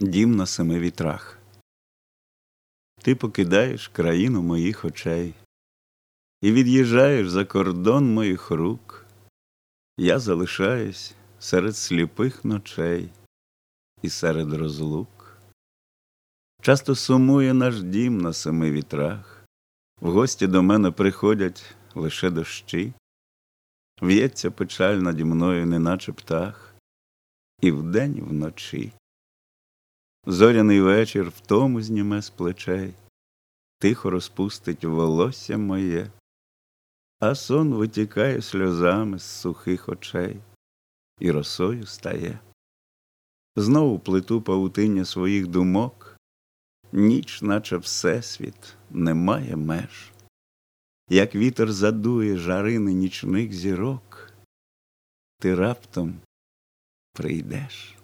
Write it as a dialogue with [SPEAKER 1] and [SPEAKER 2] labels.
[SPEAKER 1] Дім на семи вітрах. Ти покидаєш країну моїх очей і від'їжджаєш за кордон моїх рук. Я залишаюсь серед сліпих ночей і серед розлук. Часто сумує наш дім на семи вітрах, в гості до мене приходять лише дощі, в'ється печаль наді мною, неначе птах, і вдень, і вночі. Зоряний вечір втому зніме з плечей, тихо розпустить волосся моє, а сон витікає сльозами з сухих очей і росою стає. Знову плету павутиння своїх думок, ніч, наче всесвіт, немає меж, як вітер задує жарини нічних зірок, ти раптом прийдеш.